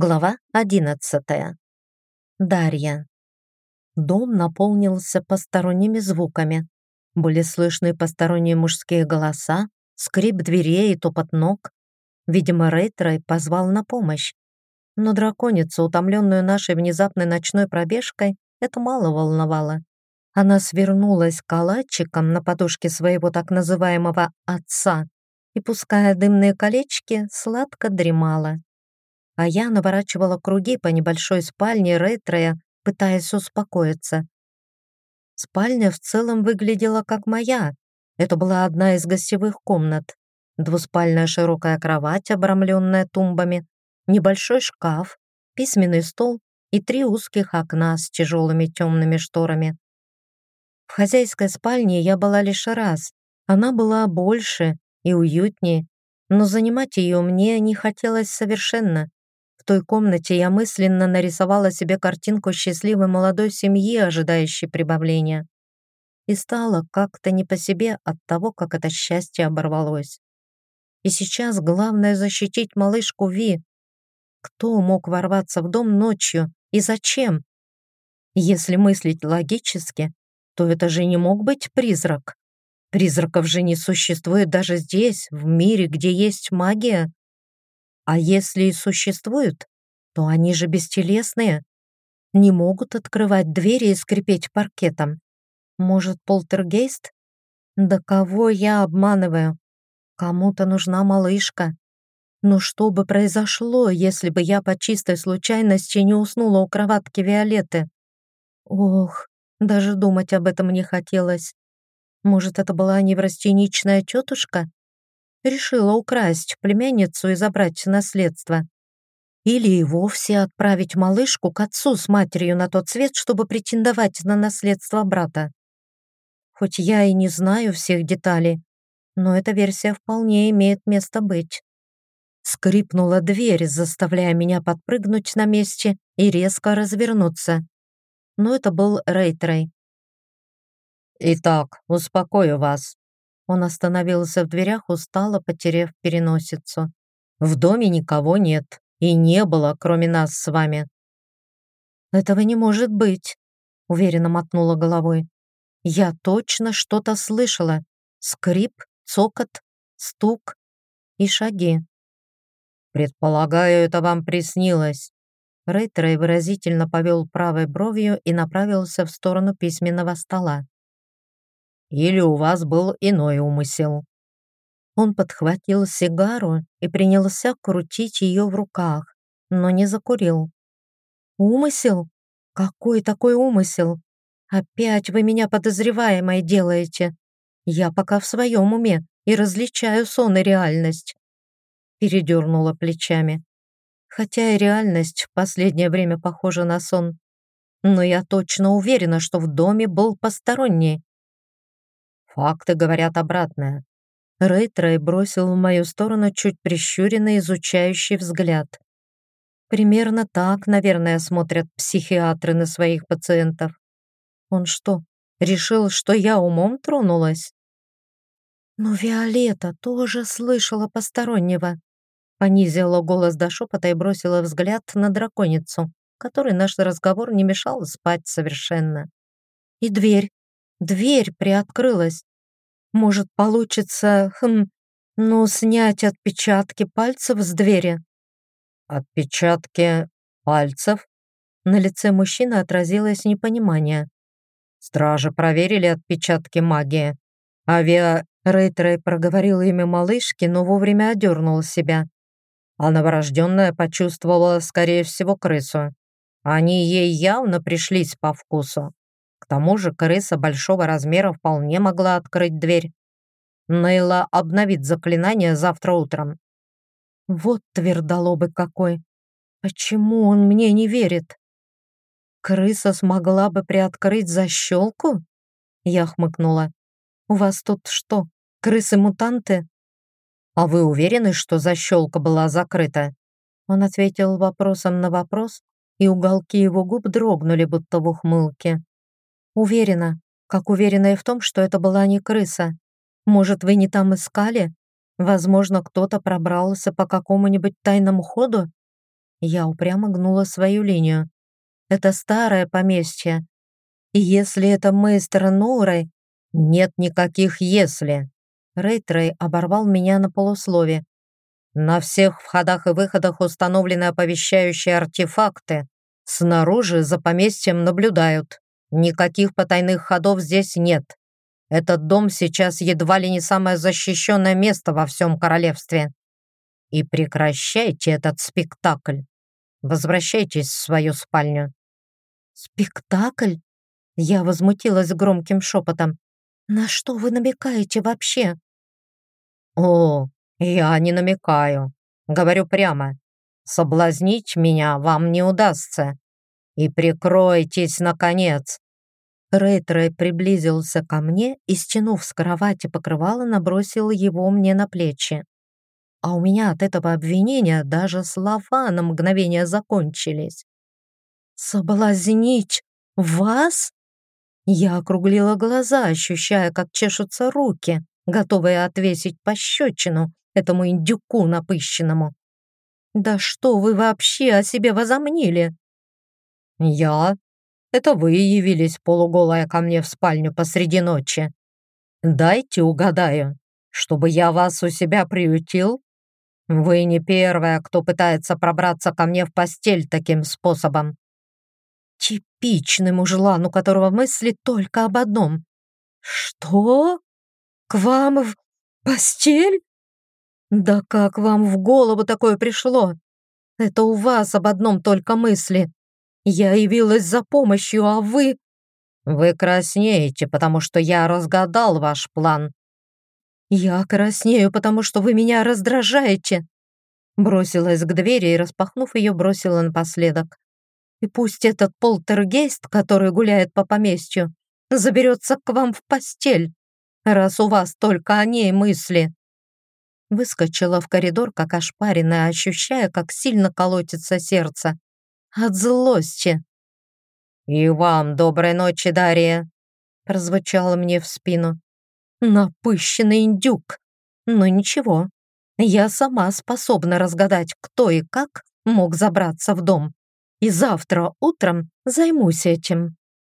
Глава одиннадцатая. Дарья. Дом наполнился посторонними звуками. Были слышны посторонние мужские голоса, скрип дверей и топот ног. Видимо, Рейтрой позвал на помощь. Но драконицу, утомленную нашей внезапной ночной пробежкой, это мало волновало. Она свернулась калачиком на подушке своего так называемого «отца» и, пуская дымные колечки, сладко дремала а я наворачивала круги по небольшой спальне Рейтрея, пытаясь успокоиться. Спальня в целом выглядела как моя. Это была одна из гостевых комнат. Двуспальная широкая кровать, обрамленная тумбами, небольшой шкаф, письменный стол и три узких окна с тяжелыми темными шторами. В хозяйской спальне я была лишь раз. Она была больше и уютнее, но занимать ее мне не хотелось совершенно той комнате я мысленно нарисовала себе картинку счастливой молодой семьи, ожидающей прибавления. И стало как-то не по себе от того, как это счастье оборвалось. И сейчас главное защитить малышку Ви. Кто мог ворваться в дом ночью и зачем? Если мыслить логически, то это же не мог быть призрак. Призраков же не существует даже здесь, в мире, где есть магия. А если и существуют, то они же бестелесные. Не могут открывать двери и скрипеть паркетом. Может, полтергейст? Да кого я обманываю? Кому-то нужна малышка. Но что бы произошло, если бы я по чистой случайности не уснула у кроватки Виолетты? Ох, даже думать об этом не хотелось. Может, это была неврастеничная тетушка? Решила украсть племянницу и забрать наследство. Или и вовсе отправить малышку к отцу с матерью на тот свет, чтобы претендовать на наследство брата. Хоть я и не знаю всех деталей, но эта версия вполне имеет место быть. Скрипнула дверь, заставляя меня подпрыгнуть на месте и резко развернуться. Но это был Рейтрей. «Итак, успокою вас. Он остановился в дверях, устало потеряв переносицу. «В доме никого нет, и не было, кроме нас с вами». «Этого не может быть», — уверенно мотнула головой. «Я точно что-то слышала. Скрип, цокот, стук и шаги». «Предполагаю, это вам приснилось». Рейтрей выразительно повел правой бровью и направился в сторону письменного стола. Или у вас был иной умысел?» Он подхватил сигару и принялся крутить ее в руках, но не закурил. «Умысел? Какой такой умысел? Опять вы меня подозреваемой делаете. Я пока в своем уме и различаю сон и реальность». Передернула плечами. Хотя и реальность в последнее время похожа на сон. Но я точно уверена, что в доме был посторонний. Факты говорят обратное. Рейтрей бросил в мою сторону чуть прищуренный изучающий взгляд. Примерно так, наверное, смотрят психиатры на своих пациентов. Он что, решил, что я умом тронулась? Но Виолетта тоже слышала постороннего. Понизила голос до шепота и бросила взгляд на драконицу, которой наш разговор не мешал спать совершенно. И дверь, дверь приоткрылась. Может, получится, хм, ну, снять отпечатки пальцев с двери. Отпечатки пальцев? На лице мужчины отразилось непонимание. Стражи проверили отпечатки магии. Авиа Рейтрей проговорил имя малышки, но вовремя одернул себя. А новорожденная почувствовала, скорее всего, крысу. Они ей явно пришлись по вкусу. К тому же крыса большого размера вполне могла открыть дверь. Нейла обновит заклинание завтра утром. Вот твердолобый какой. Почему он мне не верит? Крыса смогла бы приоткрыть защелку? Я хмыкнула. У вас тут что, крысы-мутанты? А вы уверены, что защелка была закрыта? Он ответил вопросом на вопрос, и уголки его губ дрогнули, будто в ухмылке. Уверена, как уверена и в том, что это была не крыса. Может, вы не там искали? Возможно, кто-то пробрался по какому-нибудь тайному ходу? Я упрямо гнула свою линию. Это старое поместье. И если это мы с. Нет никаких «если». Рейтрей оборвал меня на полуслове. На всех входах и выходах установлены оповещающие артефакты. Снаружи за поместьем наблюдают. Никаких потайных ходов здесь нет. Этот дом сейчас едва ли не самое защищенное место во всем королевстве. И прекращайте этот спектакль. Возвращайтесь в свою спальню». «Спектакль?» Я возмутилась громким шепотом. «На что вы намекаете вообще?» «О, я не намекаю. Говорю прямо. Соблазнить меня вам не удастся. И прикройтесь, наконец!» Рейтрей приблизился ко мне и, стянув с кровати покрывало, набросил его мне на плечи а у меня от этого обвинения даже слова на мгновение закончились. «Соблазнить вас?» Я округлила глаза, ощущая, как чешутся руки, готовые отвесить пощечину этому индюку напыщенному. «Да что вы вообще о себе возомнили?» «Я? Это вы явились полуголая ко мне в спальню посреди ночи. Дайте угадаю, чтобы я вас у себя приютил вы не первая, кто пытается пробраться ко мне в постель таким способом. Типичный мужлан, у которого мысли только об одном. Что? К вам в постель? Да как вам в голову такое пришло? Это у вас об одном только мысли. Я явилась за помощью, а вы... Вы краснеете, потому что я разгадал ваш план. «Я краснею, потому что вы меня раздражаете!» Бросилась к двери и, распахнув ее, бросила напоследок. «И пусть этот полтергейст, который гуляет по поместью, заберется к вам в постель, раз у вас только о ней мысли!» Выскочила в коридор, как ошпаренная, ощущая, как сильно колотится сердце. От злости. «И вам доброй ночи, Дарья!» прозвучало мне в спину. Напыщенный индюк. Но ничего, я сама способна разгадать, кто и как мог забраться в дом. И завтра утром займусь этим.